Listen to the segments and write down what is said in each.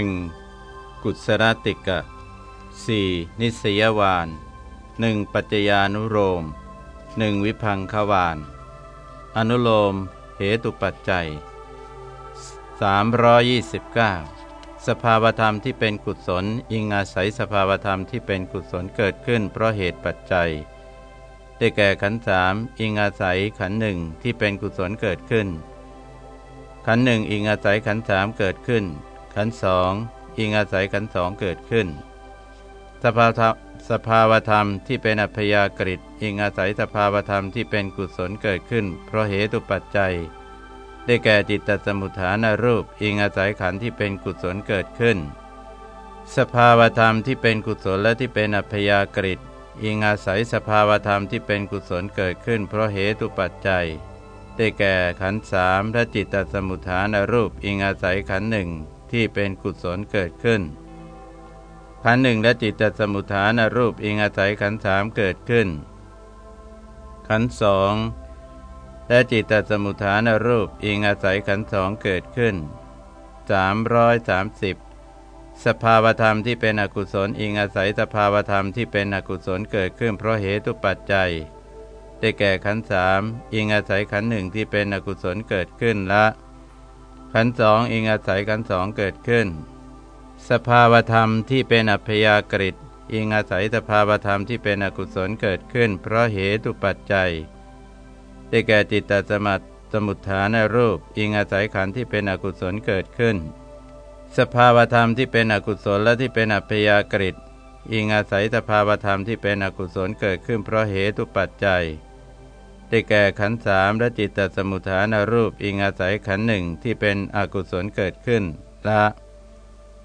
1. กุศลติกะ 4. นิสยวาน 1. ปัจจญานุโลม 1. วิพังควาน อนุโลม เหตุปัจจัย 329 สภาวธรรมที่เป็นกุศล อิงอาศัยสภาวธรรมที่เป็นกุศลเกิดขึ้นเพราะเหตุปัจจัย ได้แก่ขันสามอิงอาศัยขันหนึ่งที่เป็นกุศลเกิดขึ้น ขันหนึ่งอิงอาศัยขันสามเกิดขึ้น ขันสองอิงอาศัยขันสองเกิดขึ้น สภาวธรรมสภาวธรรมที่เป็นอัพยากฤิอิงอาศัยสภาวธรรมที่เป็นกุศลเกิดขึ้น เพราะเหตุปัจจัย ได้แก่จิตตสมุทฐานรูป อิงอาศัยขันธ์ที่เป็นกุศลเกิดขึ้น สภาวธรรมที่เป็นกุศลและที่เป็นอัพยากฤิอิงอาศัยสภาวธรรมที่เป็นกุศลเกิดขึ้น เพราะเหตุปัจจัย ได้แก่ขันธ์สามและจิตตสมุทฐานรูป อิงอาศัยขันธ์หนึ่ง ที่เป็นกุศลเกิดขึ้นขันหนึ่งและจิตตสมุทฐานรูปอิงอาศัยขันสามเกิดขึ้น ขันสองและจิตตสมุทฐานรูปอิงอาศัยขันสองเกิดขึ้น 330 สภาวธรรมที่เป็นอกุศลอิงอาศัยสภาวธรรมที่เป็นอกุศลเกิดขึ้น เพราะเหตุปัจจัย ได้แก่ขันสามอิงอาศัยขันหนึ่งที่เป็นอกุศลเกิดขึ้นละ ขันสองอิงอาศัยขันสองเกิดขึ้น สภาวธรรมที่เป็นอัพยากฤิอิงอาศัยสภาวธรรมที่เป็นอกุศลเกิดขึ้น เพราะเหตุปัจจัย ได้แก่จิตตสมัติสมุทฐานรูป อิงอาศัยขันธ์ที่เป็นอกุศลเกิดขึ้น สภาวธรรมที่เป็นอกุศลและที่เป็นอัพยากฤิอิงอาศัยสภาวธรรมที่เป็นอกุศลเกิดขึ้น เพราะเหตุปัจจัย ได้แก่ขันสามและจิตตสมุทฐานรูปอิงอาศัยขันหนึ่งที่เป็นอกุศลเกิดขึ้นละ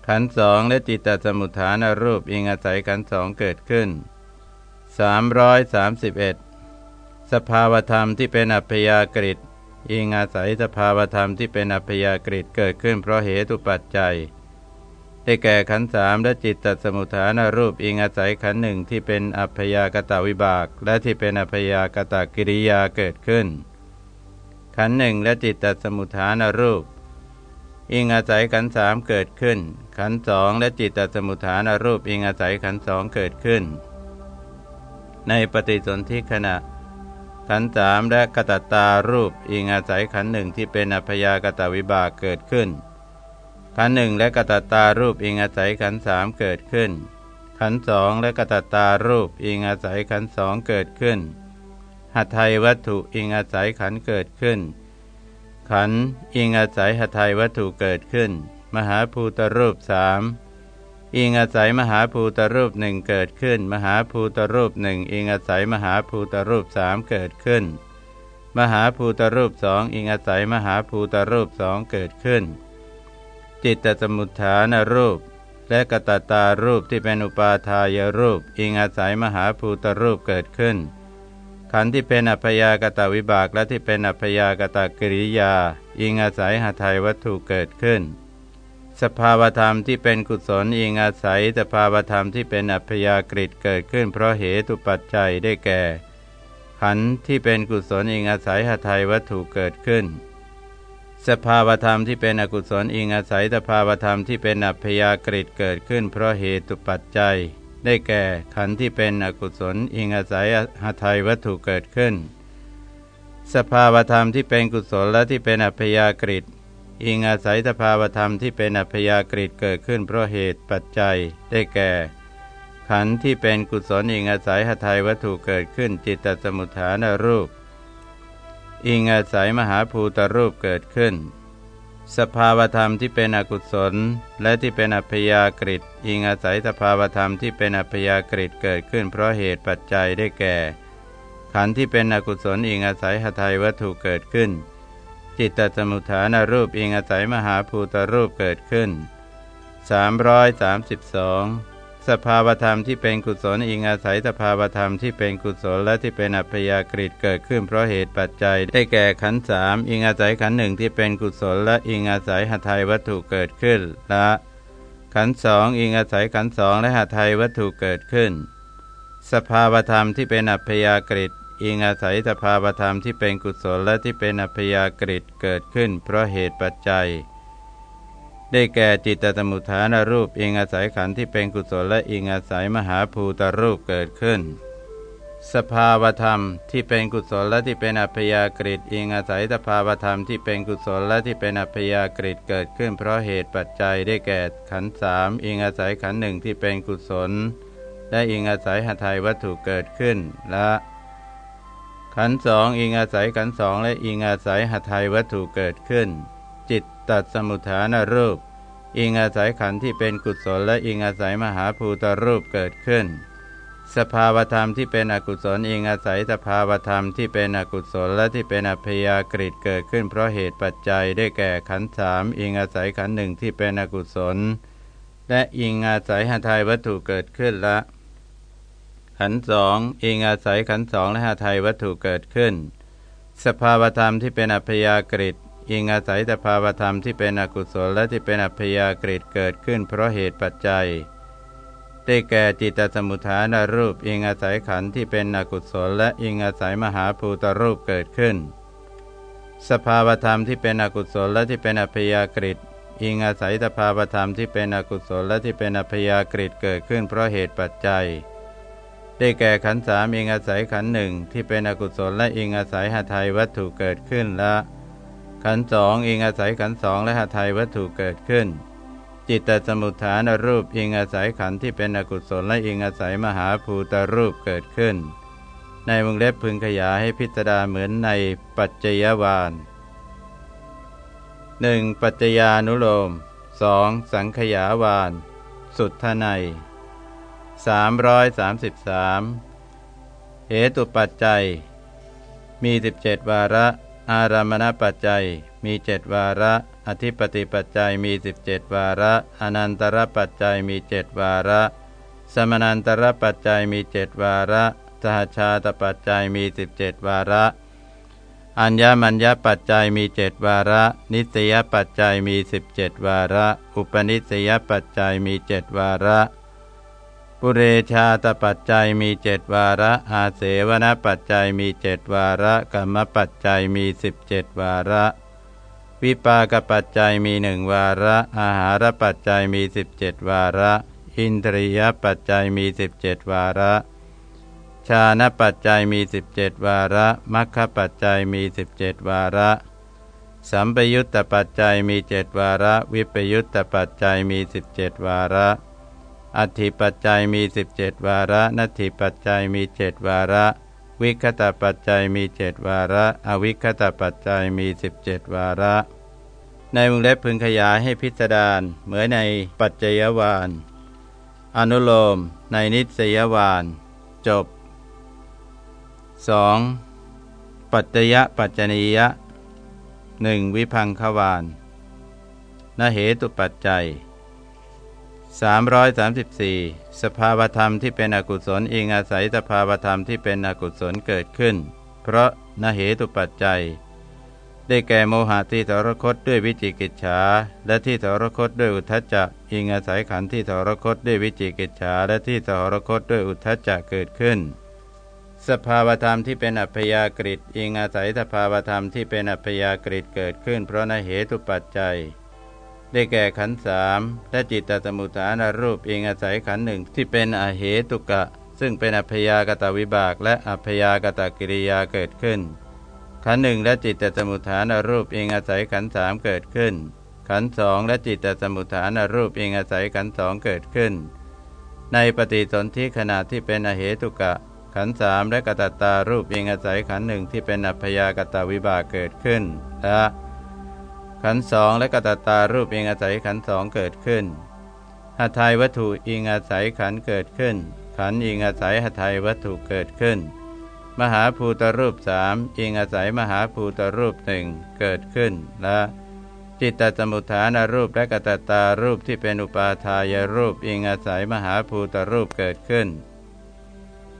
ขันสองและจิตตสมุทฐานรูปอิงอาศัยขันสองเกิดขึ้น 331 สภาวธรรมที่เป็นอัพยากฤิตอิงอาศัยสภาวธรรมที่เป็นอัพยากฤิตเกิดขึ้นเพราะเหตุปัจจัย ได้แก่ขันสามและจิตตสมุทฐานรูปอิงอาศัยขันหนึ่งที่เป็นอัพยากตาวิบาก และที่เป็นอัพยากตากิริยาเกิดขึ้น ขันหนึ่งและจิตตสมุทฐานรูป อิงอาศัยขันสามเกิดขึ้น ขันสองและจิตตสมุทฐานรูปอิงอาศัยขันสองเกิดขึ้น ในปฏิสนธิขณะ ขันสามและกตตารูปอิงอาศัยขันหนึ่งที่เป็นอัพยากตวิบากเกิดขึ้น ขันหนึ่งและกตตารูปอิงอาศัยขันสามเกิดขึ้น ขันสองและกตตารูปอิงอาศัยขันสองเกิดขึ้น หัตไทยวัตถุอิงอาศัยขันเกิดขึ้น ขันอิงอาศัยหทัยวัตถุเกิดขึ้น มหาภูตรูปสามอิงอาศัยมหาภูตรูปหนึ่งเกิดขึ้น มหาภูตรูปหนึ่งอิงอาศัยมหาภูตรูปสามเกิดขึ้น มหาภูตรูปสองอิงอาศัยมหาภูตรูปสองเกิดขึ้น จิตตสมุทฐานรูป และกตตารูปที่เป็นอุปาทายรูป อิงอาศัยมหาภูตรูปเกิดขึ้น ขันธ์ที่เป็นอัพยากตวิบากและที่เป็นอัพยากตกริยา อิงอาศัยหาไทยวัตถุเกิดขึ้น สภาวธรรมที่เป็นกุศลอิงอาศัยสภาวธรรมที่เป็นอัพยากฤิเกิดขึ้น เพราะเหตุปัจจัยได้แก่ ขันธ์ที่เป็นกุศลอิงอาศัยหาไทยวัตถุเกิดขึ้น สภาวธรรมที่เป็นอกุศลอิงอาศัยสภาวธรรมที่เป็นอัพยากฤิเกิดขึ้น เพราะเหตุปัจจัย ได้แก่ขันธ์ที่เป็นอกุศลอิงอาศัยหาไทยวัตถุเกิดขึ้น สภาวธรรมที่เป็นกุศลและที่เป็นอัพยากฤิอิงอาศัยสภาวธรรมที่เป็นอัพยากฤิเกิดขึ้น เพราะเหตุปัจจัย ได้แก่ ขันธ์ที่เป็นกุศลอิงอาศัยหาไทยวัตถุเกิดขึ้น จิตตสมุทฐานรูป อิงอาศัยมหาภูตรูปเกิดขึ้น สภาวธรรมที่เป็นอกุศล และที่เป็นอัพยากฤิอิงอาศัยสภาวธรรมที่เป็นอัพยากฤิเกิดขึ้น เพราะเหตุปัจจัยได้แก่ ขันธ์ที่เป็นอกุศลอิงอาศัยหทัยวัตถุเกิดขึ้น จิตตสมุทฐานรูปอิงอาศัยมหาภูตรูปเกิดขึ้น332 สภาวธรรมที่เป็นกุศลอิงอาศัยสภาวธรรมที่เป็นกุศลและที่เป็นอัพยากฤิเกิดขึ้นเพราะเหตุปัจจัย ได้แก่ขันสามอิงอาศัยขันหนึ่งที่เป็นกุศลและอิงอาศัยหทัยวัตถุเกิดขึ้นละขันสองอิงอาศัยขันสองและหทัยวัตถุเกิดขึ้น สภาวธรรมที่เป็นอัพยากฤิอิงอาศัยสภาวธรรมที่เป็นกุศลและที่เป็นอัพยากฤิเกิดขึ้น เพราะเหตุปัจจัย ได้แก่จิตตสมุทฐานรูปอิงอาศัยขันธ์ที่เป็นกุศลและอิงอาศัยมหาภูตรูปเกิดขึ้น สภาวธรรมที่เป็นกุศลและที่เป็นอัพยากฤิอิงอาศัยสภาวธรรมที่เป็นกุศลและที่เป็นอัพยากฤิเกิดขึ้น เพราะเหตุปัจจัยได้แก่ขันธ์สามอิงอาศัยขันธ์หนึ่งที่เป็นกุศล และอิงอาศัยหทัยวัตถุเกิดขึ้นและขันสองอิงอาศัยขันสองและอิงอาศัยหทัยวัตถุเกิดขึ้น ตัดสมุทฐานรูป อิงอาศัยขันที่เป็นกุศลและอิงอาศัยมหาภูตรูปเกิดขึ้น สภาวธรรมที่เป็นอกุศลอิงอาศัยสภาวธรรมที่เป็นอกุศลและที่เป็นอัพยากฤิเกิดขึ้นเพราะเหตุปัจจัยได้แก่ขันสามอิงอาศัยขันหนึ่งที่เป็นอกุศล และอิงอาศัยหทัยวัตถุเกิดขึ้นละ ขันสองอิงอาศัยขันสองและหาไทยวัตถุเกิดขึ้นสภาวธรรมที่เป็นอัพยากฤิ อิงอาศัยสภาวธรรมที่เป็นอกุศลและที่เป็นอัพยากฤิเกิดขึ้นเพราะเหตุปัจจัยได้แก่จิตสมุทฐานรูป อิงอาศัยขันที่เป็นอกุศล และอิงอาศัยมหาภูตรูปเกิดขึ้น สภาวธรรมที่เป็นอกุศลและที่เป็นอัพยากฤิอิงอาศัยสภาวธรรมที่เป็นอกุศลและที่เป็นอัพยากฤิเกิดขึ้นเพราะเหตุปัจจัย ได้แก่ขันสามอิงอาศัยขันหนึ่งที่เป็นอกุศลและอิงอาศัยหาไทยวัตถุเกิดขึ้นและ ขันสองอิงอาศัยขันสองและหาไทยวัตถุเกิดขึ้น จิตตสมุทฐานรูปอิงอาศัยขันที่เป็นอกุศลและอิงอาศัยมหาภูตรูปเกิดขึ้น ในวงเล็บพึงขยายให้พิจารณาเหมือนในปัจจยวานหนึ่งปัจจญานุโลมสองสังขยาวาน สุทธใน333เหตุปัจจัย มี17วาระ อารามณปัจจัยมีเจ็ดวาระ อธิปติปัจจัยมี 17 วาระ อนันตรปัจจัยมีเจ็ดวาระ สมนันตรปัจจัยมีเจ็ดวาระสหชาตปัจจัยมี 17 วาระ อัญญมัญญปัจจัยมีเจ็ดวาระ นิสยปัจจัยมี 17 วาระ อุปนิสยปัจจัยมีเจ็ดวาระ ปุเรชาตปัจจัยมีเจ็ดวาระ อาเสวนปัจจัยมีเจ็ดวาระกรรมปัจจัยมีสิบเจ็ดวาระ วิปากปัจจัยมีหนึ่งวาระ อาหารปัจจัยมีสิบเจ็ดวาระ อินทรียปัจจัยมีสิบเจ็ดวาระ ชาณปัจจัยมีสิบเจ็ดวาระมัคคปัจจัยมีสิบเจ็ดวาระสัมปยุตตปัจจัยมีเจ็ดวาระ วิปยุตตปัจจัยมีสิบเจ็ดวาระ อธิปัจจัยมีสิบเจ็ดวาระนัตถิปัจจัยมีเจ็ดวาระ วิคตปัจจัยมีเจ็ดวาระ อวิคตปัจจัยมีสิบเจ็ดวาระ ในวงเล็บพึงขยายให้พิจารณาเหมือนในปัจจยวานอนุโลมในนิสยวานจบ 2. ปัจจยปัจจนียะหนึ่งวิพังควานนเหตุปัจจัย 334 สภาวธรรมที่เป็นอกุศลอิงอาศัยสภาวธรรมที่เป็นอกุศลเกิดขึ้น เพราะนเหตุปัจจัย ได้แก่โมหะที่ทรคตด้วยวิจิกิจฉาและที่ทรคตด้วยอุทจจะอิงอาศัยขันธ์ที่ทรคตด้วยวิจิกิจฉาและที่ทรคตด้วยอุทจจะเกิดขึ้น สภาวธรรมที่เป็นอัพยากฤิอิงอาศัยสภาวธรรมที่เป็นอัพยากฤิเกิดขึ้น เพราะนเหตุปัจจัย ได้แก่ขันสามและจิตตสมุทฐานรูปเองอาศัยขันหนึ่งที่เป็นอเหตุกะ ซึ่งเป็นอัพยากตวิบาก และอัพยากตกิริยาเกิดขึ้น ขันหนึ่งและจิตตสมุทฐานรูปเองอาศัยขันสามเกิดขึ้น ขันสองและจิตตสมุทฐานรูปเองอาศัยขันสองเกิดขึ้น ในปฏิสนธิขณะที่เป็นอเหตุกะ ขันสามและกตตารูปเองอาศัยขันหนึ่งที่เป็นอัพยากตวิบากเกิดขึ้นและ ขันสองและกตตารูปอิงอาศัยขันสองเกิดขึ้นหาไทยวัตถุอิงอาศัยขันเกิดขึ้น ขันอิงอาศัยหาไทยวัตถุเกิดขึ้น มหาภูตรูปสามอิงอาศัยมหาภูตรูปหนึ่งเกิดขึ้น และจิตตสมุทฐานรูปและกตตารูปที่เป็นอุปาทายรูปอิงอาศัยมหาภูตรูปเกิดขึ้น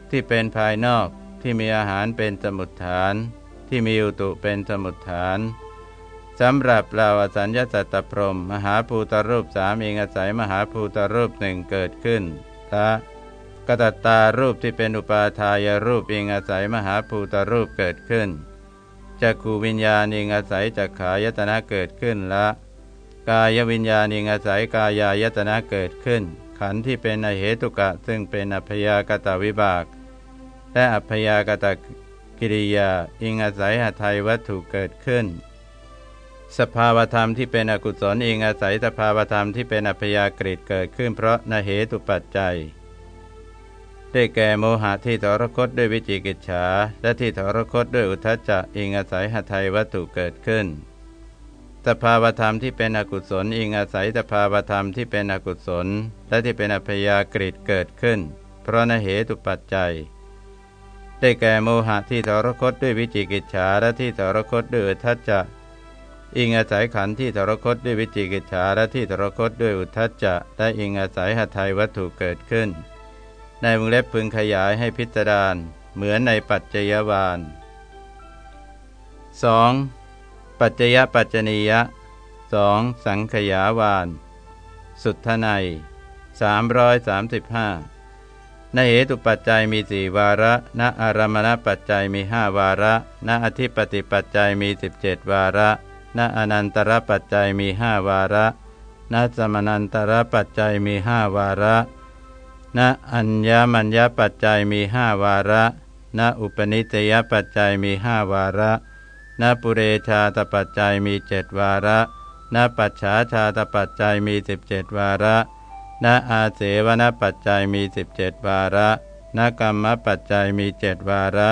ที่เป็นภายนอกที่มีอาหารเป็นสมุทฐาน ที่มีอุตุเป็นสมุทฐาน สำหรับเราอสัญญาสัตตพรม มหาภูตรูปสามเองอาศัยมหาภูตรูปหนึ่งเกิดขึ้นละกตัตตารูปที่เป็นอุปาทายรูปเองอาศัยมหาภูตรูปเกิดขึ้นจักขูวิญญาณเองอาศัยจักขายตนะเกิดขึ้นละกายวิญญาณเองอาศัยกายายตนะเกิดขึ้น ขันธ์ที่เป็นอเหตุกะ ซึ่งเป็นอัพยากตวิบาก และอัพยากตกิริยาอิงอาศัยหทัยวัตถุเกิดขึ้น สภาวธรรมที่เป็นอกุศลเองอาศัยสภาวธรรมที่เป็นอัพยากฤิเกิดขึ้นเพราะนเหตุปัจจัย ได้แก่โมหะที่ทรคตด้วยวิจิกิจฉาและที่ทรคตด้วยอุทจจะเองอาศัยหทัยวัตถุเกิดขึ้น สภาวธรรมที่เป็นอกุศลเองอาศัยสภาวธรรมที่เป็นอกุศล และที่เป็นอัพยากฤิเกิดขึ้น เพราะนเหตุปัจจัยได้แก่โมหะที่ทรคตด้วยวิจิกิจฉาและที่ทรคตด้วยอุทจจะ อิงอาศัยขันธ์ที่ทรคตด้วยวิจิกิจฉาและที่ทรคตด้วยอุทัจจะและอิงอาศัยหทัยวัตถุเกิดขึ้น ในวงเล็บพึงขยายให้พิจารณาเหมือนในปัจจยวาน 2. ปัจจยปัจจนียะ 2. สังขยาวาน สุทไน335ในเหตุปัจจัยมีสี่วาระณอารมณปัจจัยมีห้าวาระณอธิปติปัจจัยมีสิบเจ็ดวาระ ณอนันตรปัจจัยมีห้าวาระณสมนันตรปัจจัยมีห้าวาระณอัญญมัญญปัจจัยมีห้าวาระณอุปนิสยปัจจัยมีห้าวาระณปุเรชาตปัจจัยมีเจ็ดวาระณปัจฉาชาตปัจจัยมีสิบเจ็ดวาระณอาเสวนปัจจัยมีสิบเจ็ดวาระณกรรมปัจจัยมีเจ็ดวาระ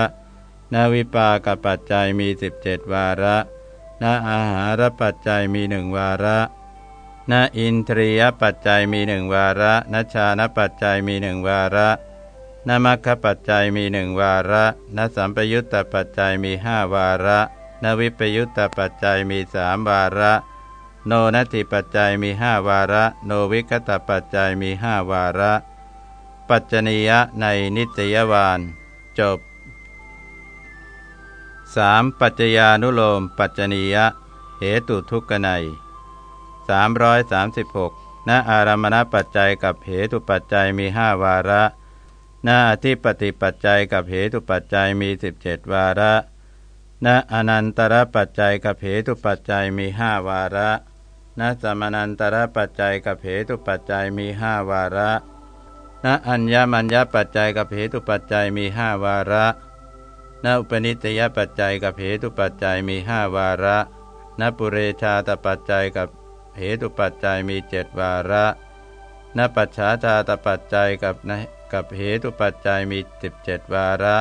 ณวิปากปัจจัยมีสิบเจ็ดวาระ ณอาหารปัจจัยมีหนึ่งวาระนอินทรียปัจจัยมีหนึ่งวาระนชานปัจจัยมีหนึ่งวาระนมัคคปัจจัยมีหนึ่งวาระนสัมปยุตตปัจจัยมีห้าวาระนวิปยุตตปัจจัยมีสามวาระ โนนัตถิปัจจัยมีห้าวาระ โนวิคตปัจจัยมีห้าวาระ ปัจจนียะในนิตยวาน จบ 3. ปัจจญานุโลม ปัจจนียะ เหตุทุกขใน336ณอารามณปัจจัยกับเหตุปัจจัยมีห้าวาระณอธิปติปัจจัยกับเหตุปัจจัยมีสิบเจ็ดวาระณอนันตรปัจจัยกับเหตุปัจจัยมีห้าวาระณสมนันตรปัจจัยกับเหตุปัจจัยมีห้าวาระณอัญญมัญญปัจจัยกับเหตุปัจจัยมีห้าวาระ ณอุปนิสยปัจจัยกับเหตุปัจจัยมีห้าวาระณปุเรชาตปัจจัยกับเหตุปัจจัยมีเจ็ดวาระนปัจฉาชาตปัจจัยกับนกับเหตุปัจจัยมีสิบเจ็ดวาระ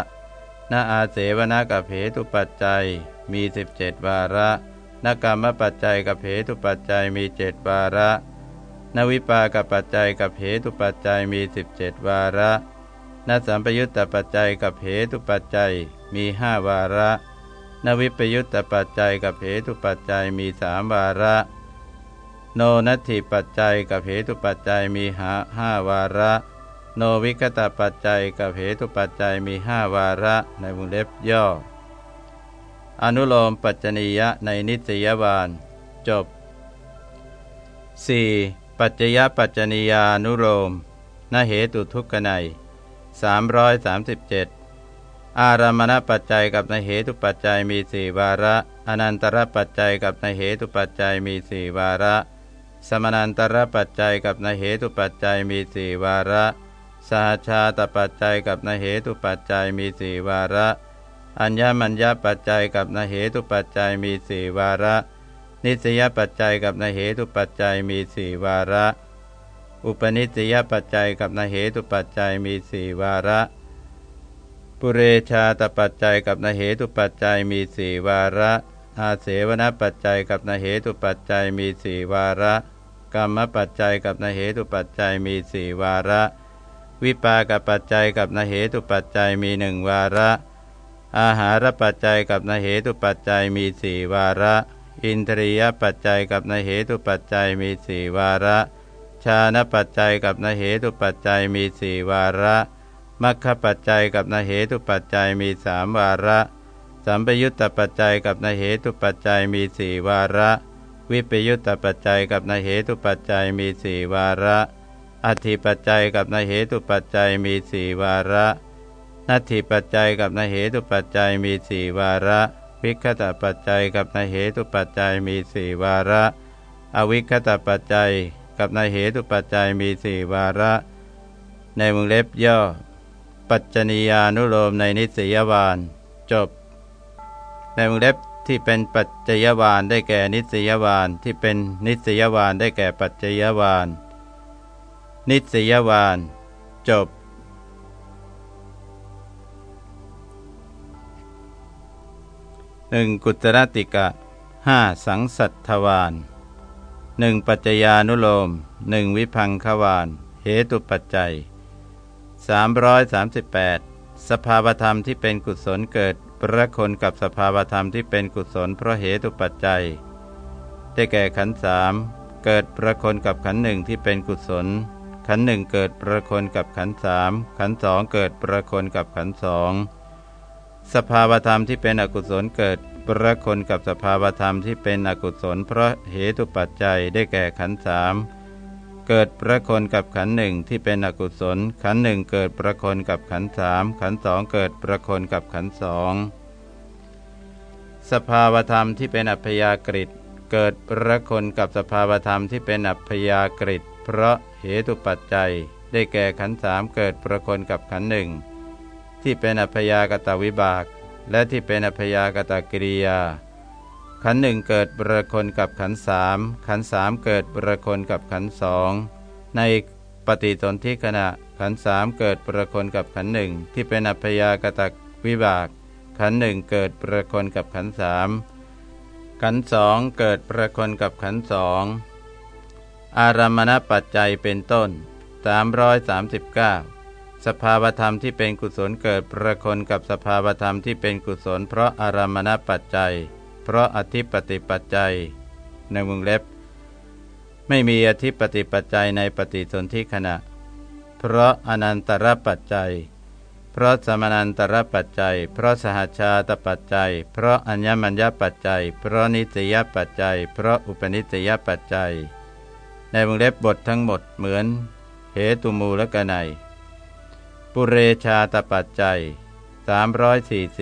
นอาเสวนากับเหตุปัจจัยมีสิบเจ็ดวาระนกรรมปัจจัยกับเหตุปัจจัยมีเจ็ดวาระนวิปากปัจจัยกับเหตุปัจจัยมีสิบเจ็ดวาระ นสัมปยุตตปัจจัยกับเหตุปัจจัยมีห้าวาระ นวิปยุตตปัจจัยกับเหตุปัจจัยมีสามวาระ โนนัตถิปัจจัยกับเหตุปัจจัยมีหาห้าวาระ โนวิกตปัจจัยกับเหตุปัจจัยมีห้าวาระในวงเล็บย่อ อนุโลมปัจจนียะในนิสยวานจบ 4. ปัจจยปัจจนียานุโลมนเหตุทุกขไน 337 อารามณปัจจัยกับนเหตุปัจจัยมีสี่วาระ อนันตรปัจจัยกับนเหตุปัจจัยมีสี่วาระ สมานันตรปัจจัยกับนเหตุปัจจัยมีสี่วาระสหชาตปัจจัยกับนเหตุปัจจัยมีสี่วาระ อัญญมัญญปัจจัยกับนเหตุปัจจัยมีสี่วาระ นิสยปัจจัยกับนเหตุปัจจัยมีสี่วาระ อุปนิสยปัจจัยกับนเหตุปัจจัยมีสี่วาระ ปุเรชาตปัจจัยกับนเหตุปัจจัยมีสี่วาระ อาเสวนปัจจัยกับนเหตุปัจจัยมีสี่วาระ กรรมปัจจัยกับนเหตุปัจจัยมีสี่วาระ วิปากปัจจัยกับนเหตุปัจจัยมีหนึ่งวาระ อาหารปัจจัยกับนเหตุปัจจัยมีสี่วาระ อินทรียปัจจัยกับนเหตุปัจจัยมีสี่วาระ ชาณปัจจัยกับนเหตุปัจจัยมีสี่วาระมัคคปัจจัยกับนเหตุปัจจัยมีสามวาระ สัมปยุตตปัจจัยกับนเหตุปัจจัยมีสี่วาระ วิปยุตตปัจจัยกับนเหตุปัจจัยมีสี่วาระ อธิปัจจัยกับนเหตุปัจจัยมีสี่วาระนัตถิปัจจัยกับนเหตุปัจจัยมีสี่วาระวิคตปัจจัยกับนเหตุปัจจัยมีสี่วาระ อวิคตปัจจัย กับในเหตุปัจจัยมีสี่วาระ ในวงเล็บย่อ ปัจจนียานุโลมในนิสยวานจบ ในวงเล็บที่เป็นปัจจยวานได้แก่นิสยวานที่เป็นนิสยวานได้แก่ปัจจยวานนิสยวานจบหนึ่งกุตรติกะห้าสังสัตทวาน หนึ่งปัจจญานุโลมหนึ่งวิพังควานเหตุปัจจัย 338 สภาวธรรมที่เป็นกุศลเกิดประคนกับสภาวธรรมที่เป็นกุศลเพราะเหตุปัจจัย ได้แก่ขันสามเกิดประคนกับขันหนึ่งที่เป็นกุศล ขันหนึ่งเกิดประคนกับขันสามขันสองเกิดประคนกับขันสองสภาวธรรมที่เป็นอกุศลเกิด ประคนกับสภาวธรรมที่เป็นอกุศลเพราะเหตุปัจจัยได้แก่ขันสามเกิดประคนกับขันหนึ่งที่เป็นอกุศล ขันหนึ่งเกิดประคนกับขันสามขันสองเกิดประคนกับขันสองสภาวธรรมที่เป็นอัพยากฤิตเกิดประคนกับสภาวธรรมที่เป็นอัพยากฤิตเพราะเหตุปัจจัย ได้แก่ขันสามเกิดประคนกับขันหนึ่งที่เป็นอัพยากตวิบาก และที่เป็นอพยากตกิริยา ขันหนึ่งเกิดประคนกับขันสามขันสามเกิดประคนกับขันสองในปฏิสนธิขณะขันสามเกิดประคนกับขันหนึ่งที่เป็นอัพยากตวิบาก ขันหนึ่งเกิดประคนกับขันสามขันสองเกิดประคนกับขันสองอารามณปัจจัยเป็นต้น 339 สภาวธรรมที่เป็นกุศลเกิดประคนกับสภาวธรรมที่เป็นกุศล เพราะอารามณปัจจัย เพราะอธิปติปัจจัยในวงเล็บ ไม่มีอธิปติปัจจัยในปฏิสนธิขณะ เพราะอนันตรปัจจัย เพราะสมนันตรปัจจัย เพราะสหชาตปัจจัย เพราะอัญญมัญญปัจจัย เพราะนิสยปัจจัย เพราะอุปนิสยปัจจัย ในวงเล็บบททั้งหมดเหมือนเหตุมูลกนัย ปุเรชาตปัจจัย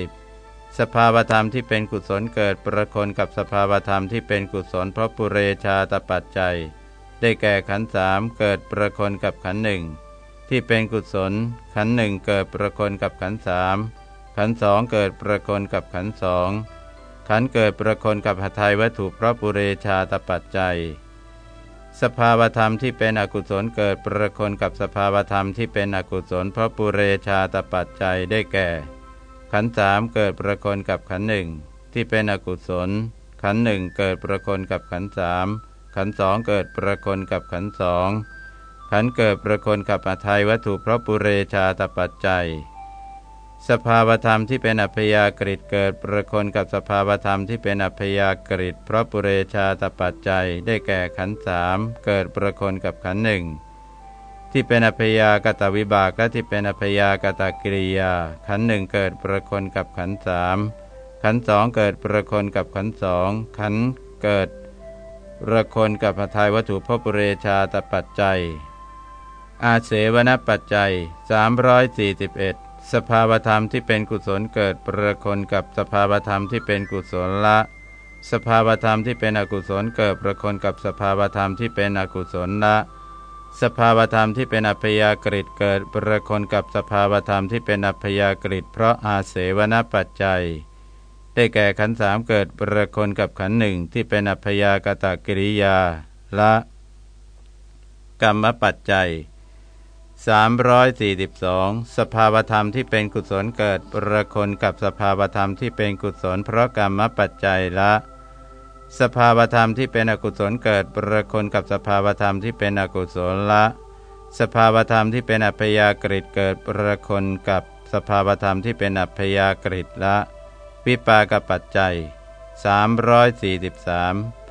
340 สภาวธรรมที่เป็นกุศลเกิดประคนกับสภาวธรรมที่เป็นกุศลเพราะปุเรชาตปัจจัย ได้แก่ขันสามเกิดประคนกับขันหนึ่งที่เป็นกุศล ขันหนึ่งเกิดประคนกับขันสามขันสองเกิดประคนกับขันสองขันเกิดประคนกับหทัยวัตถุเพราะปุเรชาตปัจจัย สภาวธรรมที่เป็นอกุศลเกิดประคนกับสภาวธรรมที่เป็นอกุศลเพราะปุเรชาตปัจจัยได้แก่ ขันสามเกิดประคนกับขันหนึ่งที่เป็นอกุศล ขันหนึ่งเกิดประคนกับขันสามขันสองเกิดประคนกับขันสองขันเกิดประคนกับอัทัยวัตถุเพราะปุเรชาตปัจจัย สภาวธรรมที่เป็นอัพยากฤิเกิดประคนกับสภาวธรรมที่เป็นอัพยากฤิเพราะปุเรชาตปัจจัยได้แก่ขันสามเกิดประคนกับขันหนึ่งที่เป็นอัพยากตวิบากและที่เป็นอัพยากตกิริยา ขันหนึ่งเกิดประคนกับขันสามขันสองเกิดประคนกับขันสองขันเกิดประคนกับพทายวัตถุพปุเรชาตปัจจัย อาเสวนปัจจัย 341 สภาวธรรมที่เป็นกุศลเกิดประคนกับสภาวธรรมที่เป็นกุศลละ สภาวธรรมที่เป็นอกุศลเกิดประคนกับสภาวธรรมที่เป็นอกุศลละ สภาวธรรมที่เป็นอัพยากฤิเกิดประคนกับสภาวธรรมที่เป็นอัพยากฤิเพราะอาเสวนปัจจัย ได้แก่ขันสามเกิดประคนกับขันหนึ่งที่เป็นอัพยากตะกิริยาละ กรรมปัจจัย 342 สภาวธรรมที่เป็นกุศลเกิดประคนกับสภาวธรรมที่เป็นกุศลเพราะกรรมปัจจัยละ สภาวธรรมที่เป็นอกุศลเกิดประคนกับสภาวธรรมที่เป็นอกุศลละ สภาวธรรมที่เป็นอัพยากฤิเกิดประคนกับสภาวธรรมที่เป็นอัพยากฤิละ วิปากปัจจัย 343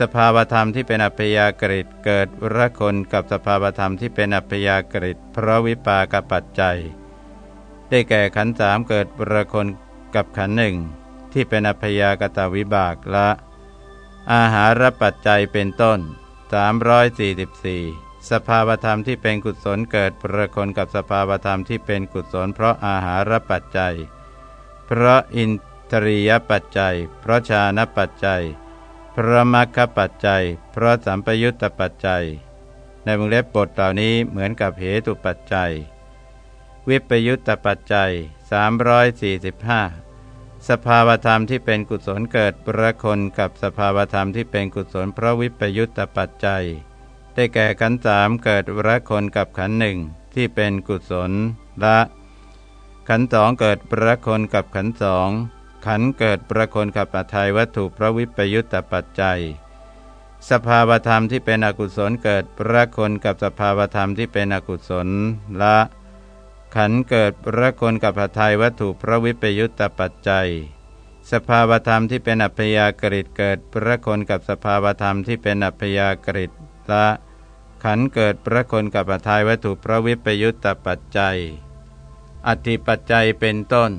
สภาวธรรมที่เป็นอัพยากฤิเกิดระคนกับสภาวธรรมที่เป็นอัพยากฤิเพราะวิปากปัจจัย ได้แก่ขันสามเกิดระคนกับขันหนึ่งที่เป็นอัพยากตวิบากละ อาหารปัจจัยเป็นต้น 344 สภาวธรรมที่เป็นกุศลเกิดประคนกับสภาวธรรมที่เป็นกุศล เพราะอาหารปัจจัย เพราะอินทรียปัจจัย เพราะชานปัจจัย พระมัคคปัจจัย เพราะสัมปยุตตปัจจัย ในวงเล็บบทเหล่านี้เหมือนกับเหตุปัจจัย วิปยุตตปัจจัย 345 สภาวธรรมที่เป็นกุศลเกิดประคนกับสภาวธรรมที่เป็นกุศลเพราะวิปยุตตปัจจัย ได้แก่ขันสามเกิดประคนกับขันหนึ่งที่เป็นกุศลละ ขันสองเกิดประคนกับขันสอง ขันเกิดประคนกับปัทัยวัตถุพระวิปยุตตปัจจัย สภาวธรรมที่เป็นอกุศลเกิดประคนกับสภาวธรรมที่เป็นอกุศลละ ขันเกิดประคนกับปัทัยวัตถุพระวิปยุตตปัจจัย สภาวธรรมที่เป็นอัพยากฤิตเกิดประคนกับสภาวธรรมที่เป็นอัพยากฤิตละขันเกิดประคนกับปัทัยวัตถุพระวิปยุตตปัจจัย อธิปัจจัยเป็นต้น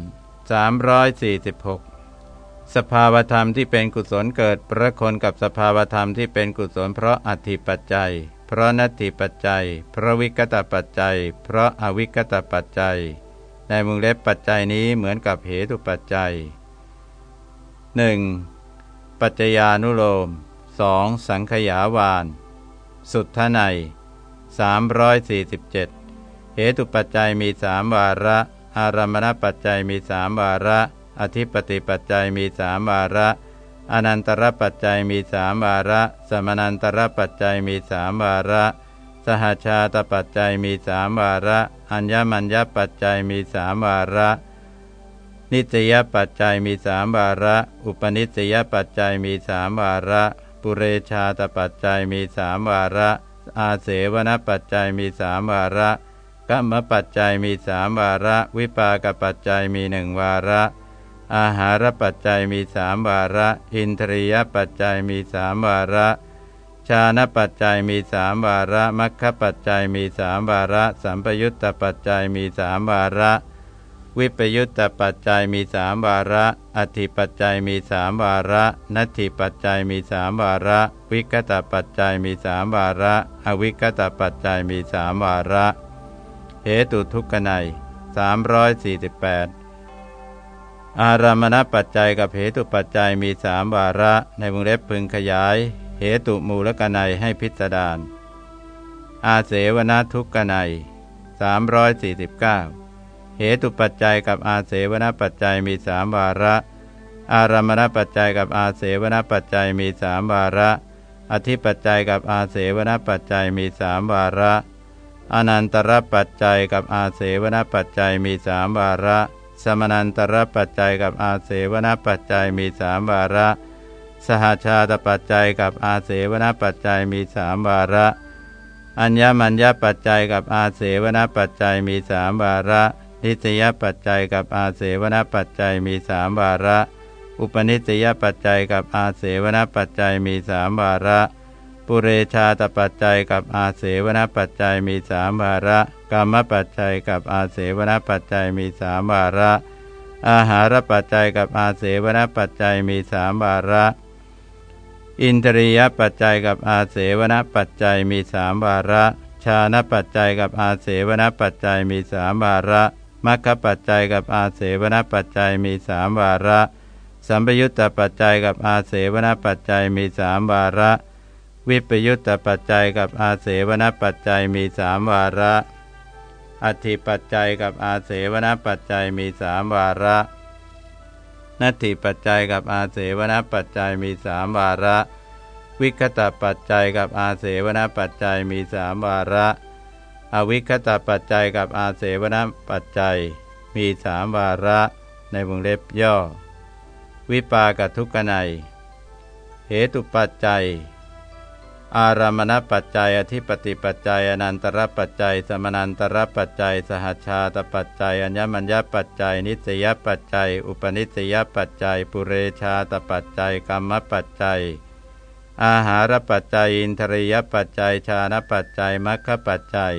346 สภาวธรรมที่เป็นกุศลเกิดประคนกับสภาวธรรมที่เป็นกุศลเพราะอธิปัจจัย เพราะนัตถิปัจจัย เพราะวิกตปัจจัย เพราะอวิกตปัจจัย ในมุงเล็บปัจจัยนี้เหมือนกับเหตุปัจจัย 1. ปัจจญานุโลม 2. สังขยาวาน สุทธไน347 เหตุปัจจัยมีสามวาระ อารมณปัจจัยมีสามวาระ อธิปติปัจจัยมีสามวาระ อนันตรปัจจัยมีสามวาระ สมนันตรปัจจัยมีสามวาระ สหชาตปัจจัยมีสามวาระ อัญญมัญญปัจจัยมีสามวาระ นิสยปัจจัยมีสามวาระ อุปนิสยปัจจัยมีสามวาระ ปุเรชาตปัจจัยมีสามวาระ อาเสวนปัจจัยมีสามวาระ กรรมปัจจัยมีสามวาระ วิปากปัจจัยมีหนึ่งวาระ อาหารปัจจัยมีสามวาระ อินทรียปัจจัยมีสามวาระชาณปัจจัยมีสามวาระมัคคปัจจัยมีสามวาระ สัมปยุตตปัจจัยมีสามวาระ วิปยุตตปัจจัยมีสามวาระ อธิปัจจัยมีสามวาระ นัตถิปัจจัยมีสามวาระ วิกตปัจจัยมีสามวาระ อวิกตปัจจัยมีสามวาระ ตุทุกขไน348อารามณปัจจัยกับเหตุปัจจัยมีสามวาระในวงเล็บพึงขยาย เหตุมูลกนัยให้พิสดารอาเสวนทุกขไน349เหตุปัจจัยกับอาเสวนปัจจัยมีสามวาระ อารามณปัจจัยกับอาเสวนปัจจัยมีสามวาระ อธิปัจจัยกับอาเสวนปัจจัยมีสามวาระ อนันตรปัจจัยกับอาเสวนปัจจัยมีสามวาระ สมนันตรปัจจัยกับอาเสวนปัจจัยมีสามวาระ สหชาตปัจจัยกับอาเสวนปัจจัยมีสามวาระ อัญญมัญญปัจจัยกับอาเสวนปัจจัยมีสามวาระ นิสยปัจจัยกับอาเสวนปัจจัยมีสามวาระ อุปนิสยปัจจัยกับอาเสวนปัจจัยมีสามวาระ ปุเรชาตปัจจัยกับอาเสวนปัจจัยมีสามวาระกรรมปัจจัยกับอาเสวนปัจจัยมีสามวาระ อาหารปัจจัยกับอาเสวนปัจจัยมีสามวาระ อินทรียปัจจัยกับอาเสวนปัจจัยมีสามวาระ ชาณปัจจัยกับอาเสวนปัจจัยมีสามวาระมัคคปัจจัยกับอาเสวนปัจจัยมีสามวาระ สัมปยุตตปัจจัยกับอาเสวนปัจจัยมีสามวาระ วิปยุตตปัจจัยกับอาเสวนปัจจัยมีสามวาระ อธิปัจจัยกับอาเสวนปัจจัยมีสามวาระนัตถิปัจจัยกับอาเสวนปัจจัยมีสามวาระ วิคตปัจจัยกับอาเสวนปัจจัยมีสามวาระ อวิคตปัจจัยกับอาเสวนปัจจัยมีสามวาระ ในวงเล็บย่อ วิปากทุกนัยเหตุปัจจัย อารามณปัจจัยอธิปติปัจจัยอนันตรปัจจัย สมนันตรปัจจัย สหชาตปัจจัยอัญมัญญปัจจัย นิสยปัจจัย อุปนิสยปัจจัย ปุเรชาตปัจจัยกรรมปัจจัย อาหารปัจจัย อินทรียปัจจัยชานะปัจจัยมัคคปัจจัย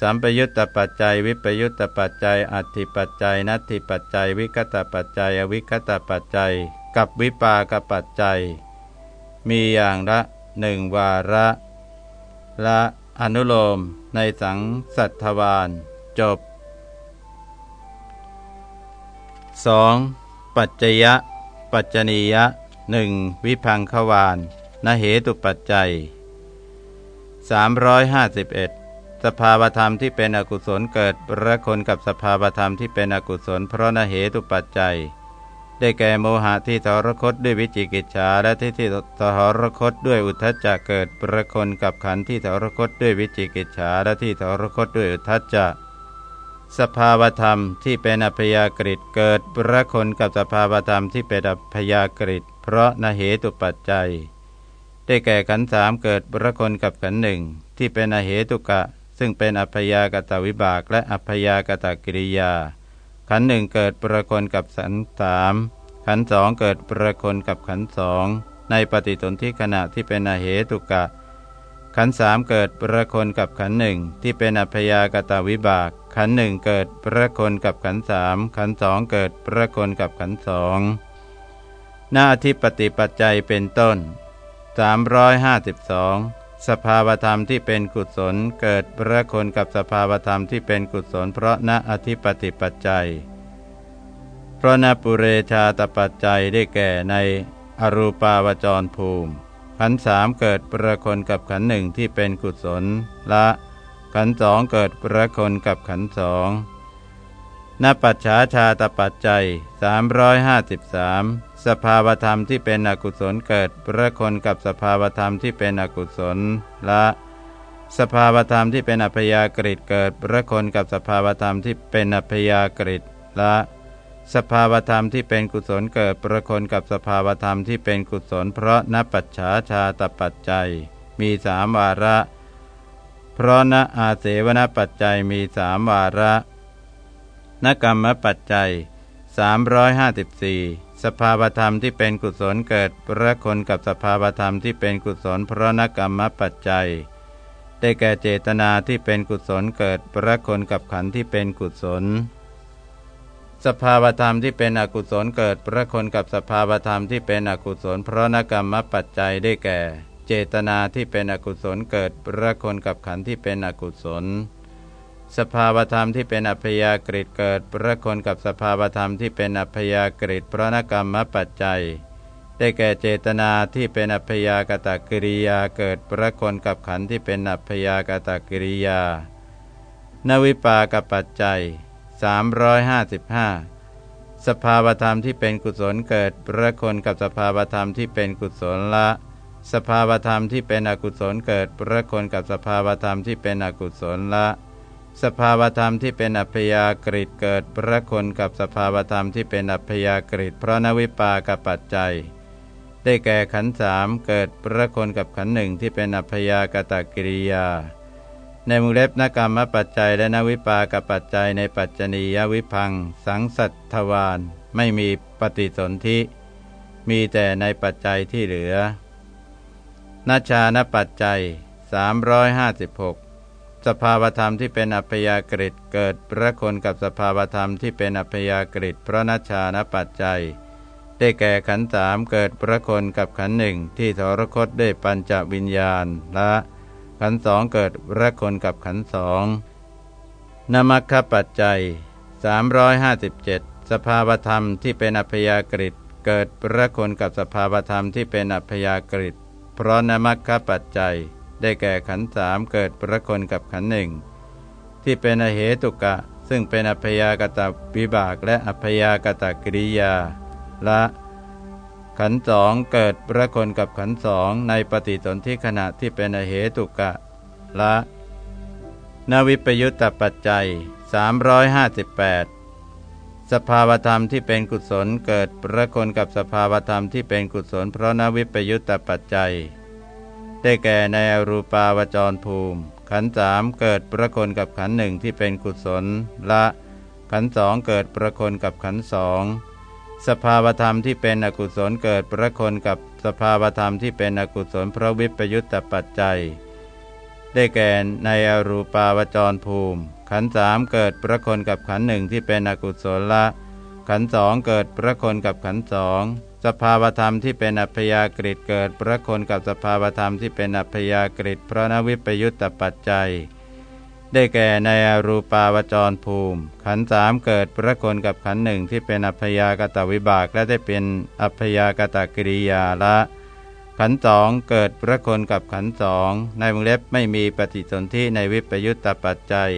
สัมปยุตตปัจจัย วิปยุตตปัจจัย อัตถิปัจจัย นัตถิปัจจัย วิคตปัจจัย อวิคตปัจจัย กับวิปากปัจจัย มีอย่างละ หนึ่งวาระ ละอนุโลมในสังสัตวานจบ 2. ปัจจยะ ปัจจนียะหนึ่งวิพังขวานนเหตุปัจจัย 351 สภาวธรรมที่เป็นอกุศลเกิดประคนกับสภาวธรรมที่เป็นอกุศลเพราะนเหตุปัจจัย ได้แก่โมหะที่ทรคตด้วยวิจิกิจฉาและที่ที่ทรคตด้วยอุทจจะเกิดประคนกับขันธ์ที่ทรคตด้วยวิจิกิจฉาและที่ทรคตด้วยอุทจจะสภาวธรรมที่เป็นอัพยากฤิเกิดประคนกับสภาวธรรมที่เป็นอัพยากฤิเพราะนเหตุปัจจัย ได้แก่ขันสามเกิดประคนกับขันหนึ่งที่เป็นอเหตุกะ ซึ่งเป็นอัพยากตวิบากและอัพยากตกิริยา ขันหนึ่งเกิดประคนกับขันสามขันสองเกิดประคนกับขันสองในปฏิสนธิขณะที่เป็นอเหตุกะ ขันสามเกิดประคนกับขันหนึ่งที่เป็นอัพยากตวิบาก ขันหนึ่งเกิดประคนกับขันสามขันสองเกิดประคนกับขันสองหน้าที่ปฏิปัจจัยเป็นต้น 352 สภาวธรรมที่เป็นกุศลเกิดประคนกับสภาวธรรมที่เป็นกุศล เพราะณอธิปติปัจจัย เพราะนปุเรชาตปัจจัยได้แก่ในอรูปาวจรภูมิ ขันสามเกิดประคนกับขันหนึ่งที่เป็นกุศลละ ขันสองเกิดประคนกับขันสองนปัจฉาชาตปัจจัย 353 สภาวธรรมที่เป็นอกุศลเกิดประคนกับสภาวธรรมที่เป็นอกุศลละ สภาวธรรมที่เป็นอัพยากฤิเกิดประคนกับสภาวธรรมที่เป็นอัพยากฤิละ สภาวธรรมที่เป็นกุศลเกิดประคนกับสภาวธรรมที่เป็นกุศล เพราะนปัจฉาชาตปัจจัย มีสามวาระ เพราะนอาเสวนปัจจัยมีสามวาระนกรรมปัจจัย354 สภาวธรรมที่เป็นกุศลเกิดประคนกับสภาวธรรมที่เป็นกุศลเพราะนกรรมปัจจัย ได้แก่เจตนาที่เป็นกุศลเกิดประคนกับขันธ์ที่เป็นกุศล สภาวธรรมที่เป็นอกุศลเกิดประคนกับสภาวธรรมที่เป็นอกุศลเพราะนกรรมปัจจัยได้แก่ เจตนาที่เป็นอกุศลเกิดประคนกับขันธ์ที่เป็นอกุศล สภาวธรรมที่เป็นอัพยากฤิเกิดประคนกับสภาวธรรมที่เป็นอัพยากฤิเพราะนกรรมปัจจัย ได้แก่เจตนาที่เป็นอัพยากตกิริยาเกิดประคนกับขันธ์ที่เป็นอัพยากตกิริยา นวิปากปัจจัย 355 สภาวธรรมที่เป็นกุศลเกิดประคนกับสภาวธรรมที่เป็นกุศลละสภาวธรรมที่เป็นอกุศลเกิดประคนกับสภาวธรรมที่เป็นอกุศลละ สภาวธรรมที่เป็นอัพยากฤิเกิดประคนกับสภาวธรรมที่เป็นอัพยากฤิเพราะนวิปากปัจจัย ได้แก่ขันสามเกิดประคนกับขันหนึ่งที่เป็นอัพยากตกิริยา ในมุเล็บนกรรมปัจจัยและนวิปากปัจจัยในปัจจนียวิพัง สังสัตวานไม่มีปฏิสนธิมีแต่ในปัจจัยที่เหลือนาชานปัจจัย 356 สภาวธรรมที่เป็นอัพยากฤิเกิดประคนกับสภาวธรรมที่เป็นอัพยากฤิเพราะนัชชานปัจจัย ได้แก่ขันสามเกิดประคนกับขันหนึ่งที่ทรคตได้ปัญจวิญญาณและขันสองเกิดระคนกับขันสองนมัคคปัจจัย 357 สภาวธรรมที่เป็นอัพยากฤิเกิดระคนกับสภาวธรรมที่เป็นอัพยากฤิเพราะนมัคคปัจจัย ได้แก่ขันสามเกิดประคนกับขันหนึ่งที่เป็นอเหตุกะ ซึ่งเป็นอัพยากตะวิบากและอัพยากตะกิริยา ละ ขันสองเกิดประคนกับขันสองในปฏิสนธิขณะที่เป็นอเหตุกะ ละนวิปยุตตปัจจัย 358 สภาวธรรมที่เป็นกุศลเกิดประคนกับสภาวธรรมที่เป็นกุศลเพราะนวิปยุตตปัจจัย ได้แก่ในอรูปาวจรภูมิ ขันสามเกิดประคนกับขันหนึ่งที่เป็นกุศลละ ขันสองเกิดประคนกับขันสองสภาวธรรมที่เป็นอกุศลเกิดประคนกับสภาวธรรมที่เป็นอกุศลเพราะวิปยุตตปัจจัย ได้แก่ในอรูปาวจรภูมิ ขันสามเกิดประคนกับขันหนึ่งที่เป็นอกุศลละ ขันสองเกิดประคนกับขันสอง สภาวธรรมที่เป็นอัพยากฤิเกิดประคนกับสภาวธรรมที่เป็นอัพยากฤิเพราะนวิปยุตตปัจจัย ได้แก่ในอรูปาวจรภูมิ ขันสามเกิดพระคนกับขันหนึ่งที่เป็นอัพยากตวิบากและได้เป็นอัพยากตกิริยาละ ขันสองเกิดพระคนกับขันสองในวงเล็บไม่มีปฏิสนธิในวิปยุตตปัจจัย